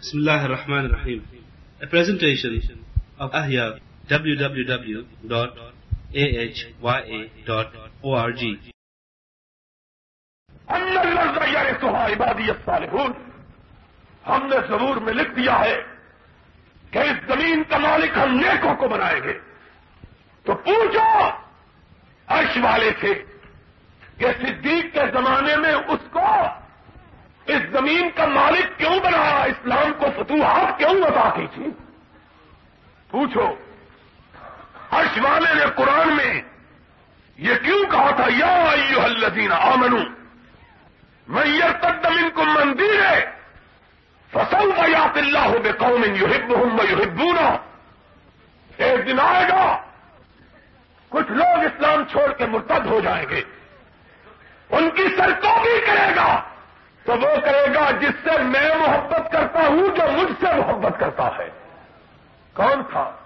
Bismillah ar-Rahman ar-Rahim. A presentation of Ahya www.ahya.org. ان لفظ یارسوہا عبادی الصالحون ہم نے ضرور میں لکھ دیا ہے کہ اس زمین کا مالک ہم نیکوں کو بنائیں گے تو پوچھو عرش والے سے کہ صدیق کے زمانے میں اس کو اس زمین کا مالک کیوں بنایا اسلام کو فتوحات کیوں عطا کی تھی پوچھو عرش والے نے قرآن میں یہ کیوں کہا تھا، یا ایوہ الذین آمنو من یرتد منکم من دینے فسوف یات اللہ بقوم یحبهم ویحبونہ ایک دن آئے گا، کچھ لوگ اسلام چھوڑ کے مرتد ہو جائیں گے۔ ان کی سرکوبی کرے گا۔ تو وہ کرے گا جس سے میں محبت کرتا ہوں جو مجھ سے محبت کرتا ہے۔ کون تھا؟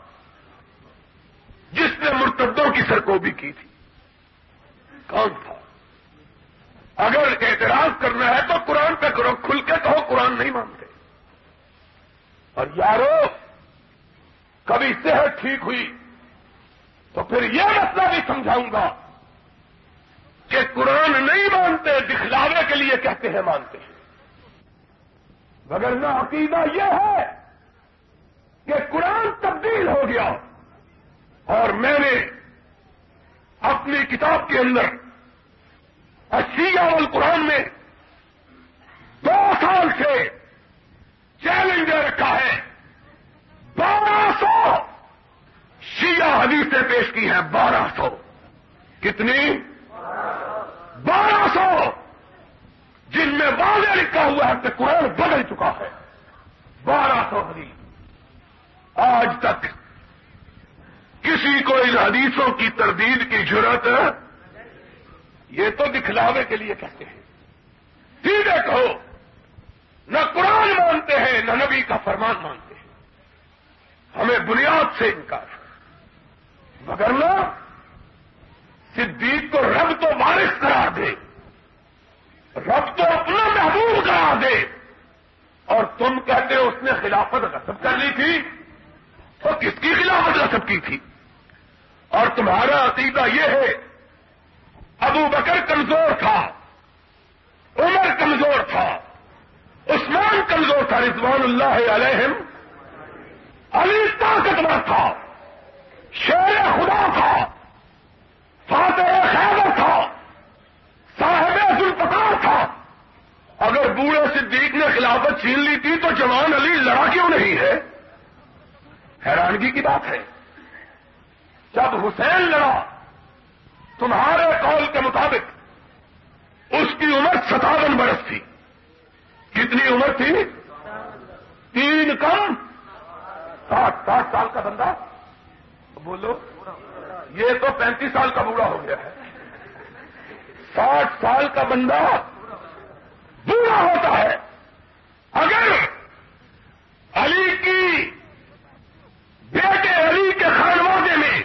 جس نے مرتدوں کی سرکوبی کی تھی۔ کون تھا؟ اگر اعتراض کرنا ہے تو قرآن پہ کرو، کھل کے کہو، قرآن نہیں مانتے۔ اور یارو، کبھی صحت ٹھیک ہوئی تو پھر یہ مسئلہ بھی سمجھاؤں گا۔ کہ قرآن نہیں مانتے، دکھلاوے کے لیے کہتے ہیں، مانتے ہیں۔ مگر عقیدہ یہ ہے کہ قرآن تبدیل ہو گیا اور میں نے اپنی کتاب کے اندر اشیا القرآن میں دو سال سے چیلنج دے رکھا ہے۔ بارہ سو شیعہ حدیثیں پیش کی ہیں، بارہ سو۔ کتنی؟ سو جن میں واضح لکھا ہوا ہے کہ قرآن بدل چکا ہے۔ بارہ سو حدیث۔ آج تک کسی کو ان حدیثوں کی تردید کی ضرورت یہ تو دکھلاوے کے لیے کہتے ہیں۔ سیدھے کہو، نہ قرآن مانتے ہیں، نہ نبی کا فرمان مانتے ہیں۔ ہمیں بنیاد سے انکار۔ مگر نہ، صدیق کو رب تو وارث قرار دے۔ رب تو اپنا محبوب قرار دے۔ اور تم کہتے ہو اس نے خلافت غصب کر لی تھی۔ تو کس کی خلافت غصب کی تھی؟ اور تمہارا عقیدہ یہ ہے، ابو بکر کمزور تھا، عمر کمزور تھا، عثمان کمزور تھا، رضوان اللہ علیہم، علی طاقتور تھا شیر خدا تھا فاتح خیبر تھا صاحب ذوالفقار تھا اگر بوڑھے صدیق نے خلافت چھین لی تھی تو جوان علی لڑا کیوں نہیں ہے؟ حیرانگی کی بات ہے۔ جب حسین لڑا، تمہارے قول کے مطابق اس کی عمر ستاون برس تھی۔ کتنی عمر تھی؟ تین کم۔ ساٹھ ساٹھ سال کا بندہ۔ بولو، یہ تو پینتیس سال کا بوڑھا ہو گیا ہے۔ ساٹھ سال کا بندہ بوڑھا ہوتا ہے۔ اگر علی کی بیٹے علی کے خانوادے میں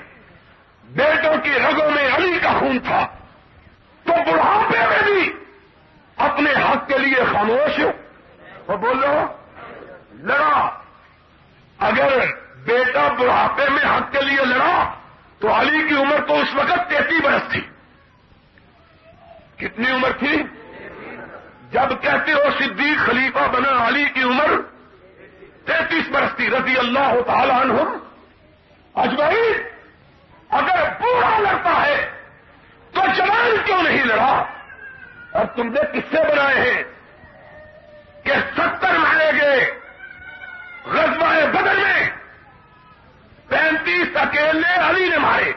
بیٹوں کی رگوں میں علی کا خون تھا تو بڑھاپے میں بھی اپنے حق کے لیے خاموش وہ بولو لڑا اگر بیٹا بڑھاپے میں حق کے لیے لڑا تو علی کی عمر تو اس وقت تینتیس برس تھی کتنی عمر تھی جب کہتے ہو صدیق خلیفہ بنا علی کی عمر تینتیس برس تھی رضی اللہ تعالیٰ عنہ اجمعی اگر بوڑھا لڑتا ہے تو جوان کیوں نہیں لڑا اور تم نے کس سے بنائے ہیں کہ ستر مارے گئے غزوہ بدل میں پینتیس اکیلے علی نے مارے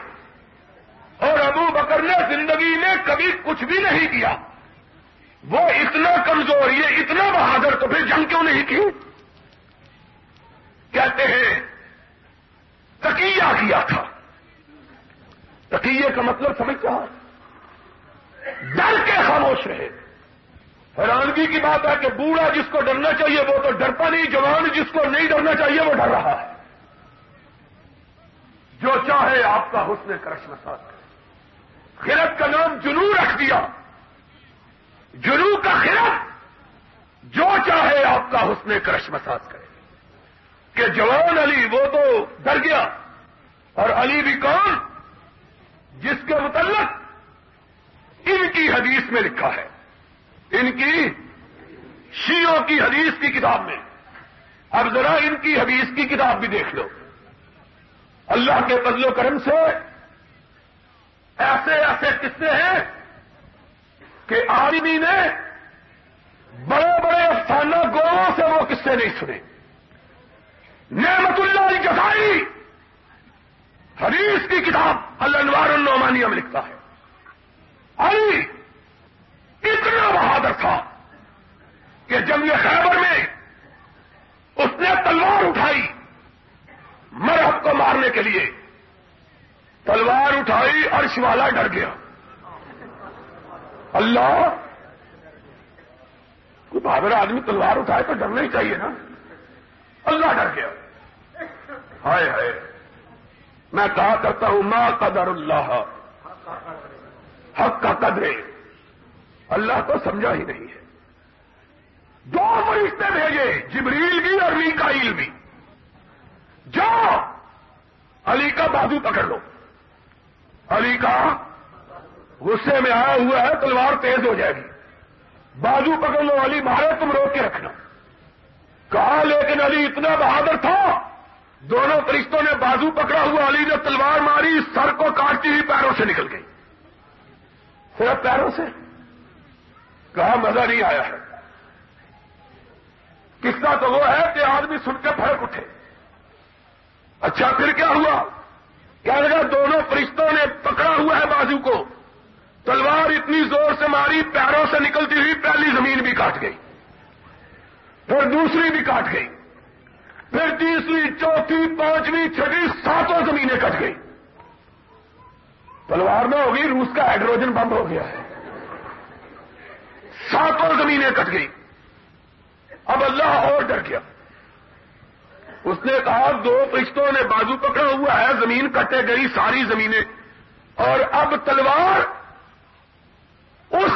اور ابو بکر نے زندگی میں کبھی کچھ بھی نہیں کیا۔ وہ اتنا کمزور، یہ اتنا بہادر، تو پھر جنگ کیوں نہیں کی؟ کہتے ہیں تکیہ کیا تھا۔ تکیے کا مطلب سمجھتا ڈر کے خاموش رہے۔ حیرانگی کی بات ہے کہ بوڑھا جس کو ڈرنا چاہیے، وہ تو ڈرتا نہیں، جوان جس کو نہیں ڈرنا چاہیے، وہ ڈر رہا ہے۔ جو چاہے، آپ کا حسن کرش مساط کرے۔ خرت کا نام جنو رکھ دیا۔ جنو کا خرت جو چاہے آپ کا حسن کرش مساج کرے۔ کہ جوان علی وہ تو ڈر گیا اور علی بھی کون جس کے متعلق ان کی حدیث میں لکھا ہے۔ ان کی شیوں کی حدیث کی کتاب میں۔ اب ذرا ان کی حدیث کی کتاب بھی دیکھ لو۔ اللہ کے فضل و کرم سے ایسے ایسے قصے ہیں کہ آدمی نے بڑے بڑے افسانہ گوروں سے وہ قصے نہیں سنے۔ نعمت اللہ جسائی حدیث کی کتاب الانوار النعمانیہ میں لکھتا ہے۔ علی اتنا بہادر تھا کہ جنگ خیبر میں اس نے تلوار اٹھائی مرحب کو مارنے کے لیے۔ تلوار اٹھائی عرش والا ڈر گیا۔ اللہ! کوئی بہادر آدمی تلوار اٹھائے تو ڈرنا ہی چاہیے نا۔ اللہ ڈر گیا۔ ہائے ہائے۔ میں کہا کرتا ہوں ماں قدر اللہ حق کا قدرے اللہ کو سمجھا ہی نہیں ہے۔ دو فرشتے بھیجے، جبریل بھی اور میکائیل بھی۔ جاؤ! علی کا بازو پکڑ لو۔ علی کا غصے میں آیا ہوا ہے، تلوار تیز ہو جائے گی۔ بازو پکڑ لو علی مارے تم روک کے رکھنا۔ کہا، لیکن علی اتنا بہادر تھا، دونوں فرشتوں نے بازو پکڑا ہوا، علی نے تلوار ماری، سر کو کاٹتی ہوئی پیروں سے نکل گئی۔ صرف پیروں سے؟ کہا، مزہ نہیں آیا ہے۔ قصہ تو وہ ہے کہ آدمی سن کے پھڑک اٹھے۔ اچھا پھر کیا ہوا؟ کیا لگا، دونوں فرشتوں نے پکڑا ہوا ہے بازو کو۔ تلوار اتنی زور سے ماری، پیروں سے نکلتی ہوئی پہلی زمین بھی کاٹ گئی، پھر دوسری بھی کاٹ گئی، پھر تیسری، چوتھی، پانچویں، چھٹی، ساتوں زمینیں کٹ گئی۔ تلوار میں ہوگی، روس کا ہائیڈروجن بند ہو گیا ہے۔ ساتوں زمینیں کٹ گئی۔ اب اللہ اور ڈر گیا۔ اس نے کہا، دو فرشتوں نے بازو پکڑا ہوا ہے، زمین کٹے گئی، ساری زمینیں۔ اور اب تلوار اس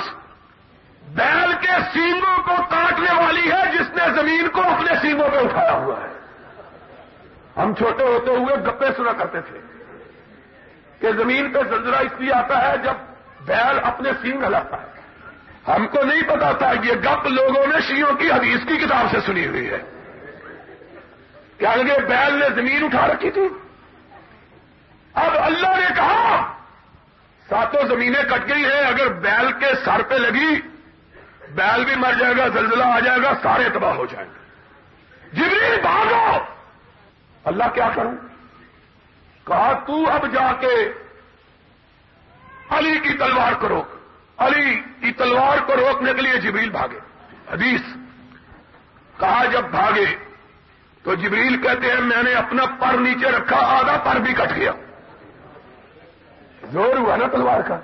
بیل کے سینگوں کو کاٹنے والی ہے جس نے زمین کو اپنے سینگوں پہ اٹھایا ہوا ہے۔ ہم چھوٹے ہوتے ہوئے گپے سنا کرتے تھے کہ زمین پہ زلزلہ اس لیے آتا ہے جب بیل اپنے سینگ ہلاتا ہے۔ ہم کو نہیں پتا تھا یہ گپ لوگوں نے شیوں کی حدیث کی کتاب سے سنی ہوئی ہے۔ کیا لگے بیل نے زمین اٹھا رکھی تھی۔ اب اللہ نے کہا ساتوں زمینیں کٹ گئی ہیں، اگر بیل کے سر پہ لگی، بیل بھی مر جائے گا، زلزلہ آ جائے گا، سارے تباہ ہو جائیں گے۔ جبری بھاگو! اللہ کیا کروں؟ کہا، تو اب جا کے علی کی تلوار کو روک۔ علی کی تلوار کو روکنے کے لیے جبریل بھاگے۔ حدیث، کہا، جب بھاگے تو جبریل کہتے ہیں، میں نے اپنا پر نیچے رکھا، آدھا پر بھی کٹ گیا۔ زور ہوا نا تلوار کا۔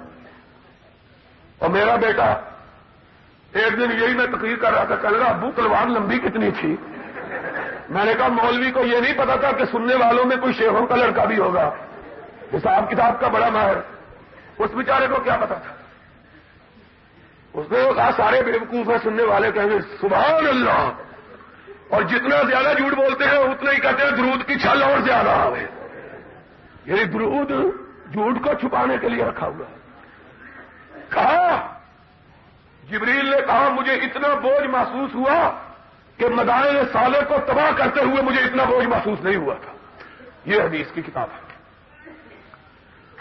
اور میرا بیٹا، ایک دن یہی میں تقریر کر رہا تھا کہہ رہا ابو، تلوار لمبی کتنی تھی۔ میں نے کہا، مولوی کو یہ نہیں پتا تھا کہ سننے والوں میں کوئی شیخوں کا لڑکا بھی ہوگا۔ حساب کتاب کا بڑا ماہر۔ اس بیچارے کو کیا پتا تھا؟ اس نے کہا، سارے بیوقوف ہیں سننے والے کہیں گے سبحان اللہ۔ اور جتنا زیادہ جھوٹ بولتے ہیں، اتنا ہی کہتے ہیں، درود کی چھل اور زیادہ آئے یعنی درود جھوٹ کو چھپانے کے لیے رکھا ہوا ہے۔ کہا، جبریل نے کہا، مجھے اتنا بوجھ محسوس ہوا کہ مدائن سالے کو تباہ کرتے ہوئے مجھے اتنا بوجھ محسوس نہیں ہوا تھا۔ یہ حدیث کی کتاب ہے۔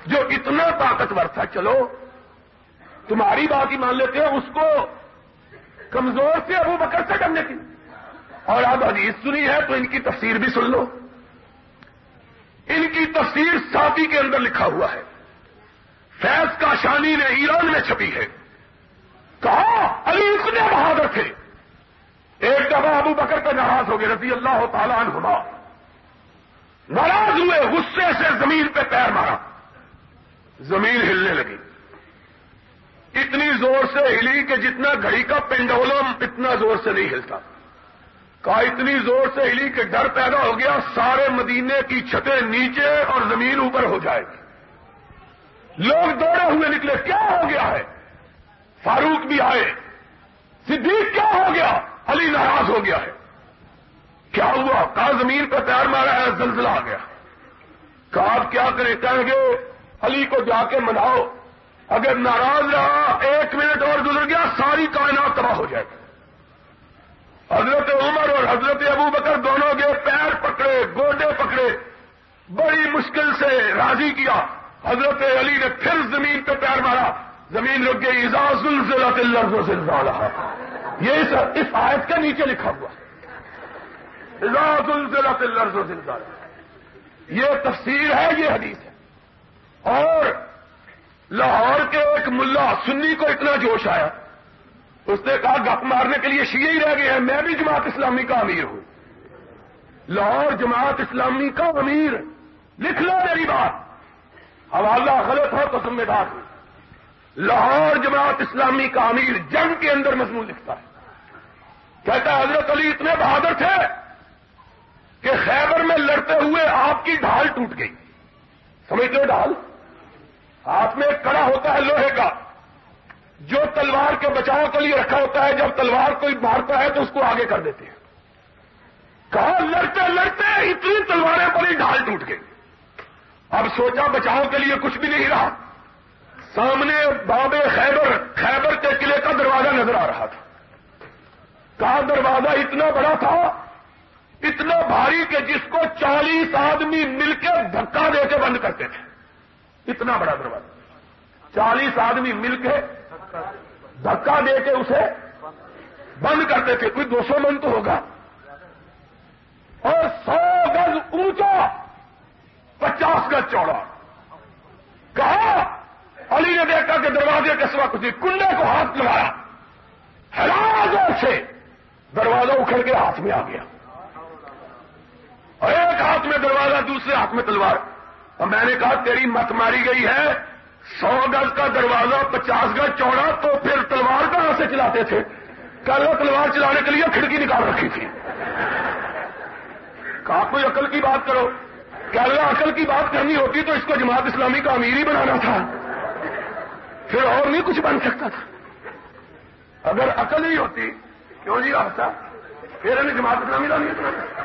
جو اتنا طاقتور تھا، چلو، تمہاری بات ہی مان لیتے ہیں، اس کو کمزور سے ابو بکر سے کرنے کی۔ اور اب حدیث سنی ہے تو ان کی تفسیر بھی سن لو۔ ان کی تفسیر ساتھی کے اندر لکھا ہوا ہے۔ فیض کا شانی نے ایران میں چھپی ہے۔ کہا، علی اتنے بہادر تھے۔ ایک دفعہ ابو بکر پہ ناراض ہو گئے، رضی اللہ تعالیٰ عنہما۔ ناراض ہوئے، غصے سے زمین پہ پیر مارا۔ زمین ہلنے لگی۔ اتنی زور سے ہلی کہ جتنا گھڑی کا پینڈولم اتنا زور سے نہیں ہلتا۔ کہا، اتنی زور سے ہلی کہ ڈر پیدا ہو گیا، سارے مدینے کی چھتیں نیچے اور زمین اوپر ہو جائے گی۔ لوگ دوڑے ہوئے نکلے، کیا ہو گیا ہے؟ فاروق بھی آئے۔ صدیق کیا ہو گیا؟ علی ناراض ہو گیا ہے۔ کیا ہوا؟ کہا زمین پہ پیار مارا ہے؟ زلزلہ آ گیا۔ کہا، آپ کیا کریں؟ کہیں گے، علی کو جا کے مناؤ۔ اگر ناراض رہا، ایک منٹ اور گزر گیا، ساری کائنات تباہ ہو جائے گی۔ حضرت عمر اور حضرت ابو بکر دونوں کے پیر پکڑے، گوڈے پکڑے، بڑی مشکل سے راضی کیا۔ حضرت علی نے پھر زمین پہ پیر مارا۔ زمین رک گئی اجاز الزلہ رہا یہ اس آیت کے نیچے لکھا ہوا یہ تفسیر ہے، یہ حدیث ہے۔ اور لاہور کے ایک ملا سنی کو اتنا جوش آیا اس نے کہا گپ مارنے کے لیے شیعہ ہی رہ گئے ہیں، میں بھی جماعت اسلامی کا امیر ہوں۔ لاہور جماعت اسلامی کا امیر۔ لکھ لو میری بات۔ حوالہ غلط ہو تو ذمہ دار ہوں لاہور جماعت اسلامی کا امیر جنگ کے اندر مضمون لکھتا ہے۔ کہتا ہے، حضرت علی اتنے بہادر تھے کہ خیبر میں لڑتے ہوئے آپ کی ڈھال ٹوٹ گئی۔ سمجھتے ہو ڈھال؟ ہاتھ میں کڑا ہوتا ہے لوہے کا۔ جو تلوار کے بچاؤ کے لیے رکھا ہوتا ہے، جب تلوار کوئی مارتا ہے تو اس کو آگے کر دیتے ہیں۔ کہا، لڑتے لڑتے، اتنی تلواریں پڑی ڈھال ٹوٹ گئی اب سوچا، بچاؤ کے لیے کچھ بھی نہیں رہا۔ سامنے بابے خیبر خیبر کے قلعے کا دروازہ نظر آ رہا تھا۔ کہا، دروازہ اتنا بڑا تھا، اتنا بھاری کہ جس کو چالیس آدمی مل کے دھکا دے کے بند کرتے تھے۔ اتنا بڑا دروازہ۔ چالیس آدمی مل کے دھکا دے کے اسے بند کرتے تھے کوئی دو سو من تو ہوگا۔ اور سو گز اونچا، پچاس گز چوڑا۔ کہا، علی نے دیکھا کہ دروازے کے سوا کچھ کنڈے کو ہاتھ لگایا۔ حیران سے دروازہ اکھڑ کے ہاتھ میں آ گیا۔ اور ایک ہاتھ میں دروازہ، دوسرے ہاتھ میں تلوار۔ اور میں نے کہا، تیری مت ماری گئی ہے۔ سو گز کا دروازہ، پچاس گز چوڑا تو پھر تلوار کہاں سے چلاتے تھے؟ کل تلوار چلانے کے لیے کھڑکی نکال رکھی تھی۔ کہا، کوئی عقل کی بات کرو۔ کیا عقل کی بات کرنی ہوتی تو اس کو جماعت اسلامی کا امیر ہی بنانا تھا۔ پھر اور نہیں کچھ بن سکتا تھا۔ اگر عقل ہی ہوتی، کیوں جی آپ پھر انہیں جماعت اسلامی کا امیر بنانا۔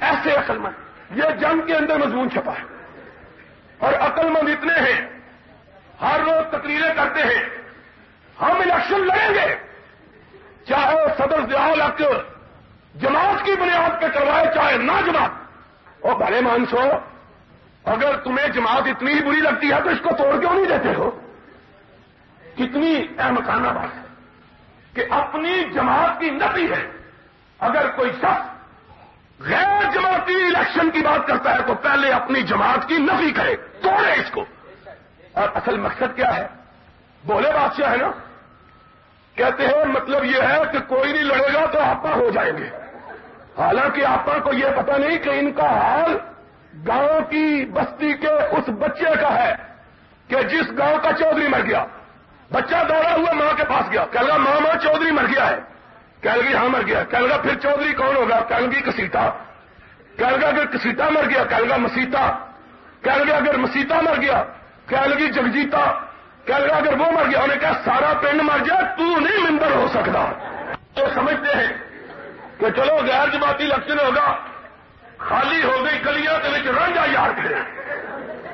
ایسے عقل مند، یہ جنگ کے اندر مضمون چھپا ہے۔ اور عقل مند اتنے ہیں ہر روز تقریریں کرتے ہیں۔ ہم الیکشن لڑیں گے۔ چاہے صدر ضیاء جماعت کی بنیاد پہ کروائے، چاہے نہ جماعت۔ اور بھلے مانسو، اگر تمہیں جماعت اتنی ہی بری لگتی ہے تو اس کو توڑ کیوں نہیں دیتے ہو؟ کتنی احمقانہ بات ہے کہ اپنی جماعت کی نفی ہے۔ اگر کوئی شخص غیر جماعتی الیکشن کی بات کرتا ہے تو پہلے اپنی جماعت کی نفی کرے، توڑے اس کو۔ اور اصل مقصد کیا ہے؟ بولے بادشاہ ہے نا؟ کہتے ہیں مطلب یہ ہے کہ کوئی نہیں لڑے گا تو آپا ہو جائیں گے۔ حالانکہ آپا کو یہ پتا نہیں کہ ان کا حال گاؤں کی بستی کے اس بچے کا ہے کہ جس گاؤں کا چودھری مر گیا۔ بچہ دوڑا ہوا ماں کے پاس گیا۔ کہ ماں ماں چودھری مر گیا ہے۔ کیلگی ہاں مر گیا۔ کیلگا پھر چودھری کون ہوگا؟ کیلگی کسیتا۔ کیلگا اگر کسیتا مر گیا کیلگا مسیتا۔ کیلگا اگر مسیتا مر گیا کیلگی جگجیتا کیلگا اگر وہ مر گیا انہیں کہا، سارا پنڈ مر جائے، تو نہیں ممبر ہو سکتا۔ تو سمجھتے ہیں کہ چلو، غیر جماعتی الیکشن ہوگا، خالی ہو گئی گلیاں کے رنجا یار پھر۔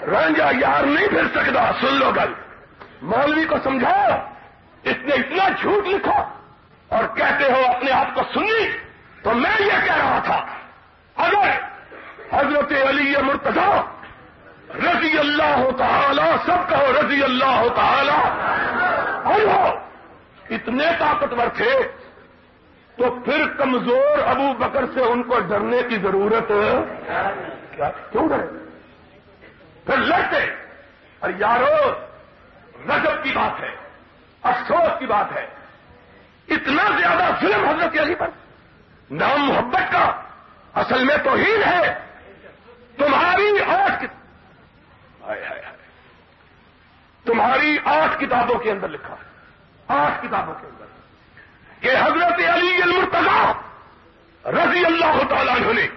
رنجا یار نہیں پھر سکتا، سن لو گل۔ مولوی کو سمجھاؤ اس نے اتنا جھوٹ لکھا اور کہتے ہو اپنے آپ کو سنی، تو میں یہ کہہ رہا تھا۔ اگر حضرت علی مرتضا رضی اللہ تعالی، سب کہو رضی اللہ تعالی۔ اور اتنے طاقتور تھے۔ تو پھر کمزور ابو بکر سے ان کو ڈرنے کی ضرورت کیا؟ کیوں ڈرے؟ پھر لڑتے۔ اور یارو، رجب کی بات ہے، افسوس کی بات ہے۔ اتنا زیادہ ظلم حضرت علی پر۔ نام محبت کا، اصل میں تو ہے۔ تمہاری آٹھ تمہاری آٹھ کتابوں کے اندر لکھا ہے۔ آٹھ کتابوں کے اندر۔ کہ حضرت علی المرتضا رضی اللہ تعالیٰ نے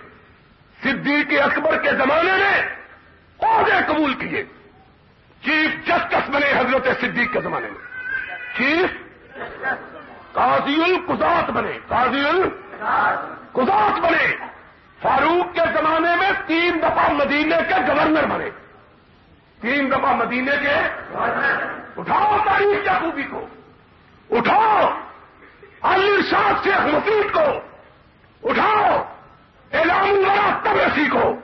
صدیق اکبر کے زمانے میں عہدے قبول کیے۔ چیف جسٹس بنے حضرت صدیق کے زمانے میں۔ چیف قاضی القزات بنے۔ قاضی القزات بنے۔ فاروق کے زمانے میں تین دفعہ مدینے کے گورنر بنے۔ تین دفعہ مدینے کے اٹھاؤ تاریخ یا خوبی کو، اٹھاؤ الرشاد شیخ مفید کو، اٹھاؤ اعلان الورا تبرسی کو،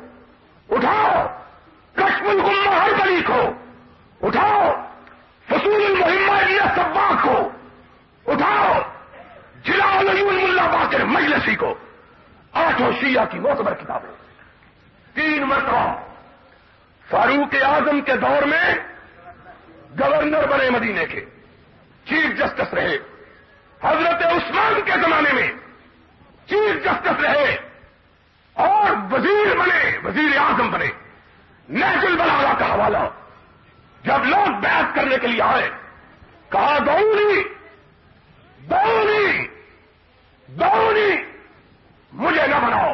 اٹھاؤ کشم الگما ہر گلی کو، اٹھاؤ فصول المحمہ سبا کو، اٹھاؤ جلا الملا باقر مجلسی کو۔ آٹھوں شیعہ کی موتبر کتابیں۔ تین مرتبہ فاروق اعظم کے دور میں گورنر بنے مدینے کے، چیف جسٹس رہے۔ حضرت عثمان کے زمانے میں چیف جسٹس رہے اور وزیر بنے، وزیر اعظم بنے۔ نیچل بلاغا کا حوالہ، جب لوگ بحث کرنے کے لیے آئے، کہا دوری دوری دوری مجھے نہ بناؤ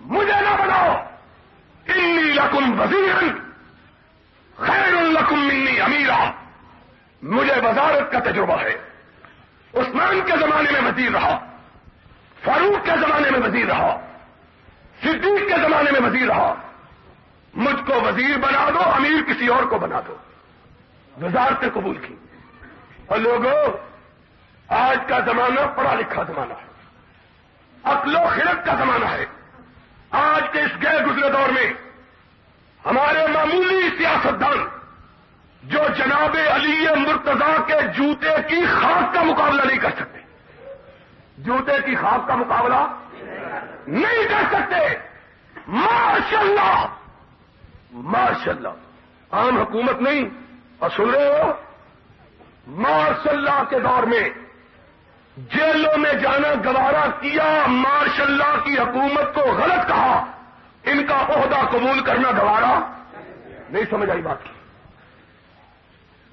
مجھے نہ بناؤ انی لکم وزیر خیر القم منی امیرا مجھے وزارت کا تجربہ ہے عثمان کے زمانے میں وزیر رہا فاروق کے زمانے میں وزیر رہا صدیق کے زمانے میں وزیر رہا مجھ کو وزیر بنا دو امیر کسی اور کو بنا دو وزارتیں قبول کی اور لوگوں آج کا زمانہ پڑھا لکھا زمانہ ہے عقل و خرت کا زمانہ ہے آج کے اس گئے گزرے دور میں ہمارے معمولی سیاستدان جو جناب علی مرتضی کے جوتے کی خاک کا مقابلہ نہیں کر سکتے جوتے کی خاک کا مقابلہ نہیں کر سکتے۔ ماشاء اللہ ماشاء اللہ عام حکومت نہیں۔ اور سن رہے ہو؟ ماشاء اللہ کے دور میں جیلوں میں جانا گوارا کیا ماشاء اللہ کی حکومت کو غلط کہا۔ ان کا عہدہ قبول کرنا گوارا نہیں سمجھ آئی بات۔ کی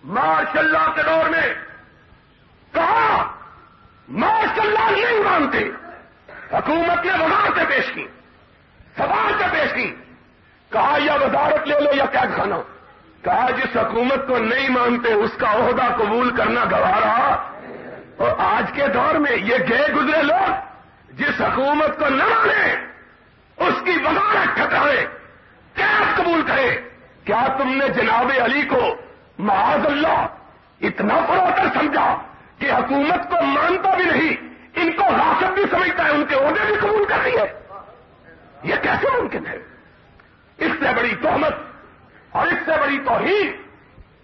ماشاء اللہ کے دور میں کہا ماشاء اللہ نہیں مانتے حکومت نے وزارتیں پیش کی، سوال پیش کی۔ کہا، یا وزارت لے لو یا قید خانہ۔ کہا، جس حکومت کو نہیں مانتے، اس کا عہدہ قبول کرنا گوارا۔ اور آج کے دور میں یہ گئے گزرے لوگ، جس حکومت کو نہ مانے، اس کی وزارت ٹھکرائے کیا قبول کرے۔ کیا تم نے جناب علی کو معاذ اللہ اتنا فروغ کر سمجھا کہ حکومت کو مانتا بھی نہیں ان کو راست بھی سمجھتا ہے، ان کے عہدے بھی قبول کر رہی ہے۔ یہ کیسے ممکن ہے؟ اس سے بڑی تہمت اور اس سے بڑی توہین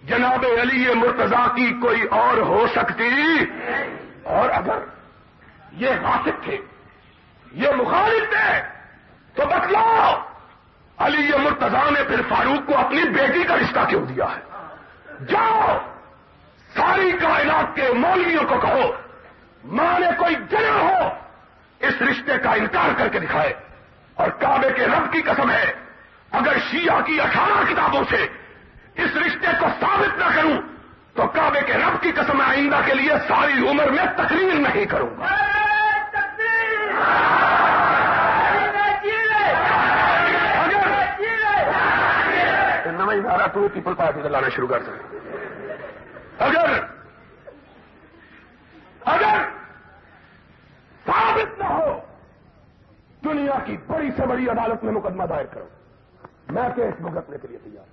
جناب علی مرتضی کی کوئی اور ہو سکتی۔ اور اگر یہ واسط تھے، یہ مخالف تھے، تو بتلاؤ، علی مرتضی نے پھر فاروق کو اپنی بیٹی کا رشتہ کیوں دیا ہے؟ جاؤ، ساری کائنات کے مولویوں کو کہو، ماں نے کوئی جنا ہو اس رشتے کا انکار کر کے دکھائے اور کعبے کے رب کی قسم ہے اگر شیعہ کی اٹھارہ کتابوں سے اس رشتے کو ثابت نہ کروں تو کعبے کے رب کی قسم آئندہ کے لیے ساری عمر میں تقریر نہیں کروں گا۔ دھارا تو پیپل پارٹی کا لانا شروع کر سکتے اگر اگر ثابت نہ ہو۔ دنیا کی بڑی سے بڑی عدالت میں مقدمہ دائر کرو۔ میں کیس بھگتنے کے لیے تیار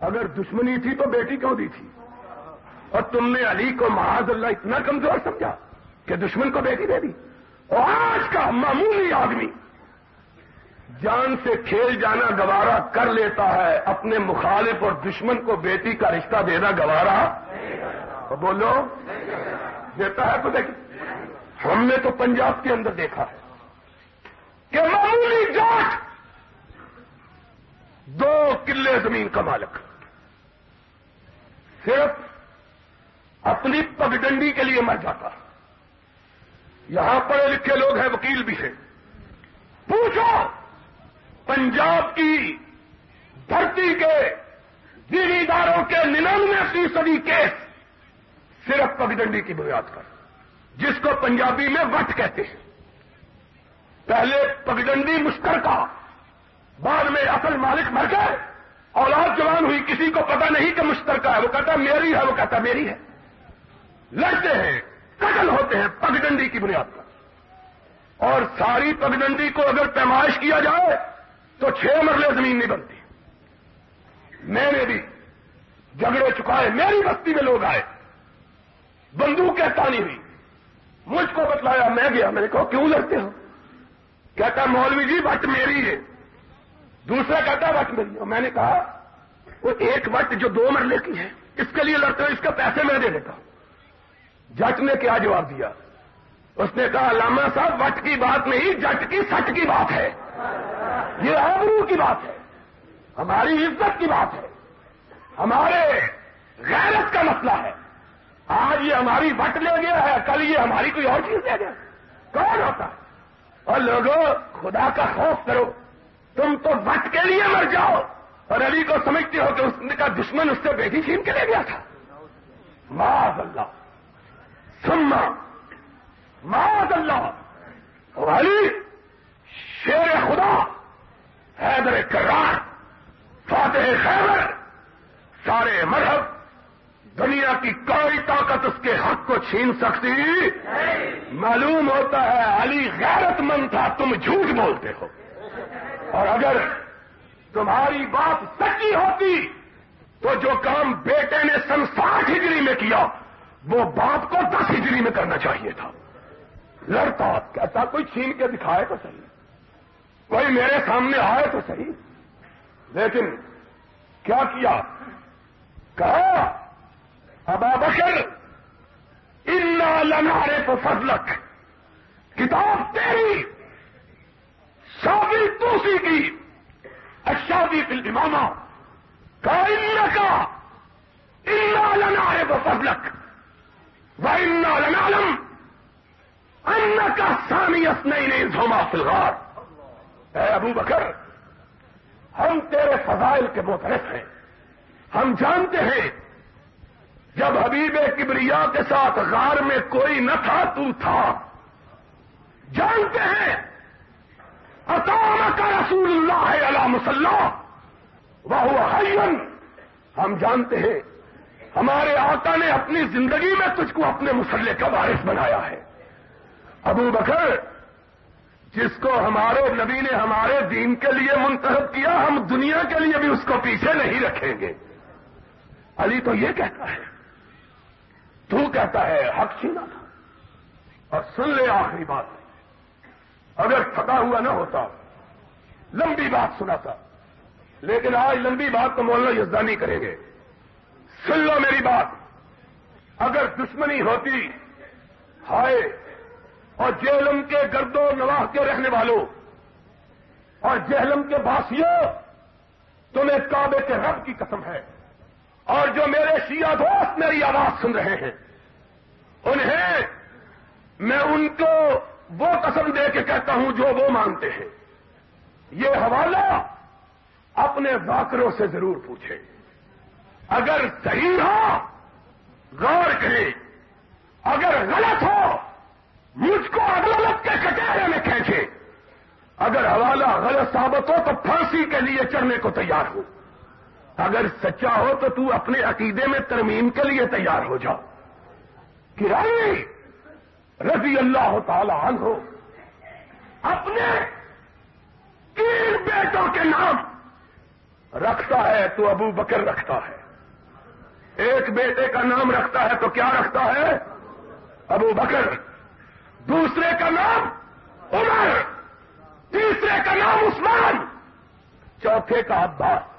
اگر دشمنی تھی تو بیٹی کیوں دی تھی؟ اور تم نے علی کو معاذ اللہ اتنا کمزور سمجھا کہ دشمن کو بیٹی دے دی۔ اور آج کا معمولی آدمی جان سے کھیل جانا گوارا کر لیتا ہے، اپنے مخالف اور دشمن کو بیٹی کا رشتہ دینا گوارا۔ بولو، دیتا ہے تو دیکھیں۔ ہم نے تو پنجاب کے اندر دیکھا ہے کہ معمولی جاٹ دو قلے زمین کا مالک صرف اپنی پگڈنڈی کے لیے مر جاتا یہاں پڑھے لکھے لوگ ہیں، وکیل بھی ہیں۔ پوچھو پنجاب کی دھرتی کے اداروں کے ننانوے فیصدی کیس صرف پگڈنڈی کی بنیاد پر۔ جس کو پنجابی میں وٹ کہتے ہیں۔ پہلے پگڈنڈی مشترکہ بعد میں اصل مالک مر گئے۔ اولاد جوان ہوئی، کسی کو پتا نہیں کہ مشترکہ ہے۔ وہ کہتا میری ہے، وہ کہتا میری ہے۔ لڑتے ہیں، قتل ہوتے ہیں پگڈنڈی کی بنیاد پر۔ اور ساری پگڈنڈی کو اگر پیمائش کیا جائے، تو چھ مرلے زمین نہیں بنتی۔ میں نے بھی جھگڑے چکائے، میری بستی میں لوگ آئے۔ بندوق کہتا نہیں ہوئی۔ مجھ کو بتلایا، میں گیا میں نے کہا کیوں لڑتے ہو؟ کہتا، مولوی جی وٹ میری ہے۔ دوسرا کہتا وٹ میری اور میں نے کہا، وہ ایک وٹ جو دو مرلے کی ہے، اس کے لیے لڑتے ہو اس کا پیسے میں دے دیتا ہوں۔ جٹ نے کیا جواب دیا؟ اس نے کہا، علامہ صاحب وٹ کی بات نہیں جٹ کی سٹ کی بات ہے۔ یہ آبرو کی بات ہے۔ ہماری عزت کی بات ہے۔ ہمارے غیرت کا مسئلہ ہے۔ آج یہ ہماری وٹ لے گیا ہے، کل یہ ہماری کوئی اور چیز لے گیا۔ کون ہوتا؟ ہے اور لوگوں خدا کا خوف کرو۔ تم تو وٹ کے لیے مر جاؤ۔ اور علی کو سمجھتے ہو کہ اس کا دشمن اس سے بیٹی چھین کے لے گیا تھا۔ معاذ اللہ۔ سما معاذ اللہ۔ اور علی، شیر خدا، حیدر کرار، فاتح خیبر، سارے مرحب دنیا کی کوئی طاقت اس کے حق کو چھین سکتی؟ معلوم ہوتا ہے علی غیرت مند تھا، تم جھوٹ بولتے ہو۔ اور اگر تمہاری بات سچی ہوتی، تو جو کام بیٹے نے سن ساٹھ ہجری میں کیا، وہ باپ کو دس ہجری میں کرنا چاہیے تھا۔ لڑتا کہتا، کوئی چھین کے دکھائے تو صحیح۔ کوئی میرے سامنے آئے تو صحیح۔ لیکن کیا کیا؟ کہا ابا بکر، انا لنارے تو فضلک۔ کتاب تیری شادی توسی کی۔ اشادی فل اماما کا ان کا انا لنارے تو فضلک۔ و انا لنالم ان کا سانی اسنئی نہیں زوما فلغار اے ابو بکر، ہم تیرے فضائل کے موترف ہیں۔ ہم جانتے ہیں جب حبیب کبریا کے ساتھ غار میں کوئی نہ تھا، تو تھا۔ جانتے ہیں اطام کا رسول اللہ ہے اللہ مسلح وہ حین ہم جانتے ہیں، ہمارے آقا نے اپنی زندگی میں تجھ کو اپنے مسلح کا وارث بنایا ہے۔ ابو بکر، جس کو ہمارے نبی نے ہمارے دین کے لیے منتخب کیا، ہم دنیا کے لیے بھی اس کو پیچھے نہیں رکھیں گے۔ علی تو یہ کہتا ہے تو کہتا ہے، حق چھینا تھا. اور سن لے آخری بات۔ اگر تھکا ہوا نہ ہوتا، لمبی بات سنا تھا لیکن آج لمبی بات تو مولانا یزدانی کریں گے۔ سن لو میری بات۔ اگر دشمنی ہوتی، ہائے، اور جہلم کے گردوں نواح کے رہنے والوں، اور جہلم کے باسیوں تمہیں کعبے کے رب کی قسم ہے۔ اور جو میرے شیعہ دوست میری آواز سن رہے ہیں، انہیں میں ان کو وہ قسم دے کے کہتا ہوں جو وہ مانتے ہیں۔ یہ حوالہ اپنے واکروں سے ضرور پوچھے اگر صحیح ہو، غور کرے اگر غلط ہو، مجھ کو عدالت کے کٹہرے میں کھینچے اگر حوالہ غلط ثابت ہو تو پھانسی کے لیے چڑھنے کو تیار ہو اگر سچا ہو تو تو اپنے عقیدے میں ترمیم کے لیے تیار ہو جاؤ۔ کرائی رضی اللہ تعالی عنہ اپنے تین بیٹوں کے نام رکھتا ہے، تو ابو بکر رکھتا ہے۔ ایک بیٹے کا نام رکھتا ہے تو کیا رکھتا ہے؟ ابو بکر۔ دوسرے کا نام عمر۔ تیسرے کا نام عثمان۔ چوتھے کا عباس۔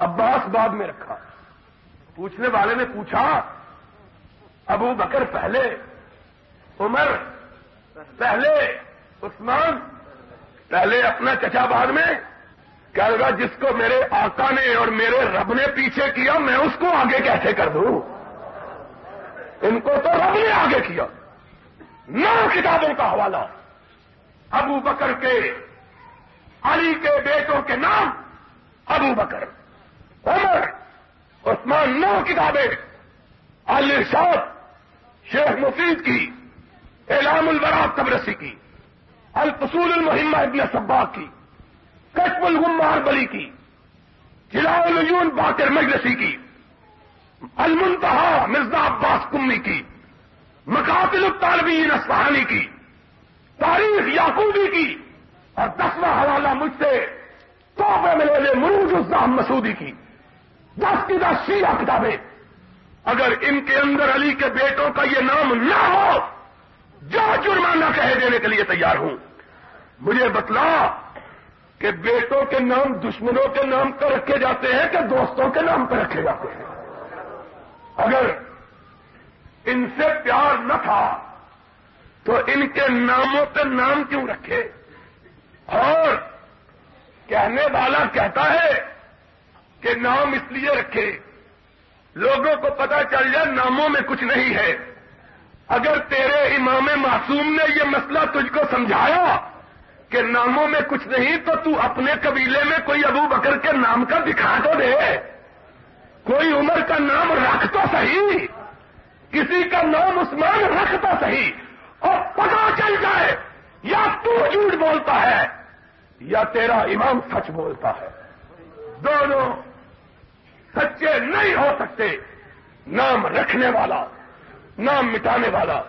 عباس بعد میں رکھا۔ پوچھنے والے نے پوچھا، ابو بکر پہلے، عمر پہلے، عثمان پہلے، اپنا چچا بعد میں کیا لگا، جس کو میرے آقا نے اور میرے رب نے پیچھے کیا، میں اس کو آگے کیسے کر دوں؟ ان کو تو رب نے آگے کیا۔ نو کتابوں کا حوالہ۔ ابو بکر کے، علی کے بیٹوں کے نام ابو بکر۔ عمر، عثمان نو کتابیں الرشاد شیخ مفید کی اعلام البرات قبرسی کی، الفصول المحمہ ابن صبا کی، کشف الغمار بلی کی جلا الجون باقر مجلسی کی، المنتہا مرزا عباس کمی کی، مقاتل الطالبین اسفہانی کی، تاریخ یاقوبی کی، اور دسواں حوالہ مجھ سے توبے میں لے مروج الزام مسودی کی۔ دس کی دس شیعہ کتابیں۔ اگر ان کے اندر علی کے بیٹوں کا یہ نام نہ ہو جو جرمانہ کہہ دینے کے لیے تیار ہوں۔ مجھے بتلا کہ بیٹوں کے نام، دشمنوں کے نام پر رکھے جاتے ہیں کہ دوستوں کے نام پر رکھے جاتے ہیں۔ اگر ان سے پیار نہ تھا تو ان کے ناموں پہ نام کیوں رکھے؟ اور کہنے والا کہتا ہے کہ نام اس لیے رکھے۔ لوگوں کو پتا چل جائے ناموں میں کچھ نہیں ہے۔ اگر تیرے امام معصوم نے یہ مسئلہ تجھ کو سمجھایا کہ ناموں میں کچھ نہیں تو تو اپنے قبیلے میں کوئی ابو بکر کے نام کا دکھا تو دے۔ کوئی عمر کا نام رکھ تو صحیح۔ کسی کا نام عثمان رکھ تو صحیح۔ اور پتا چل جائے یا تو جھوٹ بولتا ہے یا تیرا امام سچ بولتا ہے۔ دونوں سچے نہیں ہو سکتے۔ نام رکھنے والا، نام مٹانے والا۔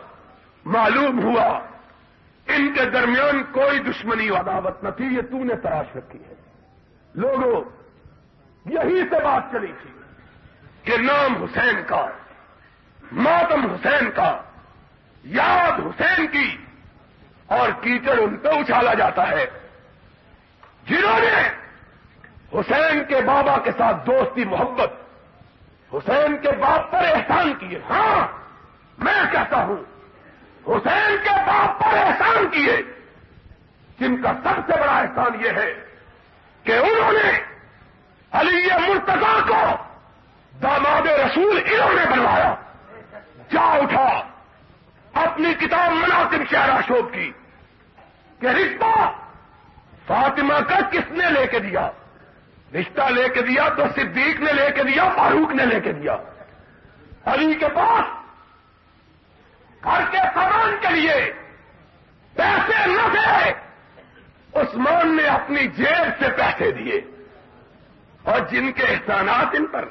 معلوم ہوا، ان کے درمیان کوئی دشمنی و عداوت نہ تھی، یہ تو نے تراش رکھی ہے۔ لوگوں، یہی سے بات چلی تھی کہ نام حسین کا، ماتم حسین کا، یاد حسین کی، اور کیچڑ ان پہ اچھالا جاتا ہے۔ جنہوں نے حسین کے بابا کے ساتھ دوستی محبت، حسین کے باپ پر احسان کیے۔ ہاں میں کہتا ہوں، حسین کے باپ پر احسان کیے۔ جن کا سب سے بڑا احسان یہ ہے کہ انہوں نے علی مرتضا کو داماد رسول انہوں نے بنوایا۔ جا اٹھا، اپنی کتاب مناسب شہرا شوب کی کہ رشتہ فاطمہ کا کس نے لے کے دیا؟ رشتہ لے کے دیا، تو صدیق نے لے کے دیا، فاروق نے لے کے دیا۔ علی کے پاس گھر کے سامان کے لیے پیسے نہ تھے۔ عثمان نے اپنی جیب سے پیسے دیے۔ اور جن کے احسانات ان پر،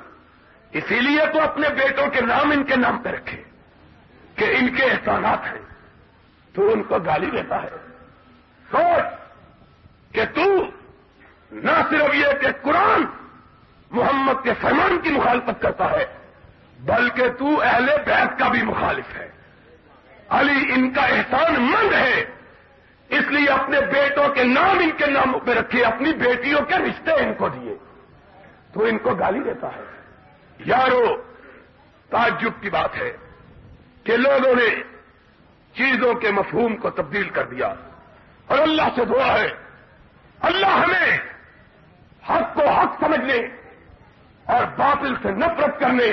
اسی لیے تو اپنے بیٹوں کے نام ان کے نام پہ رکھے کہ ان کے احسانات ہیں۔ تو ان کو گالی دیتا ہے۔ سوچ کہ تو نہ صرف یہ کہ قرآن محمد کے فرمان کی مخالفت کرتا ہے، بلکہ تو اہل بیت کا بھی مخالف ہے۔ علی ان کا احسان مند ہے، اس لیے اپنے بیٹوں کے نام ان کے ناموں پہ رکھے اپنی بیٹیوں کے رشتے ان کو دیے۔ تو ان کو گالی دیتا ہے۔ یارو، تعجب کی بات ہے کہ لوگوں نے چیزوں کے مفہوم کو تبدیل کر دیا۔ اور اللہ سے دعا ہے، اللہ ہمیں حق کو حق سمجھنے اور باطل سے نفرت کرنے،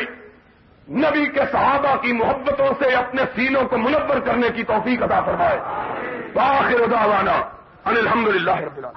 نبی کے صحابہ کی محبتوں سے اپنے سینوں کو منور کرنے کی توفیق عطا فرمائے۔ باخر دعوانا ان الحمد للہ رب العالمین۔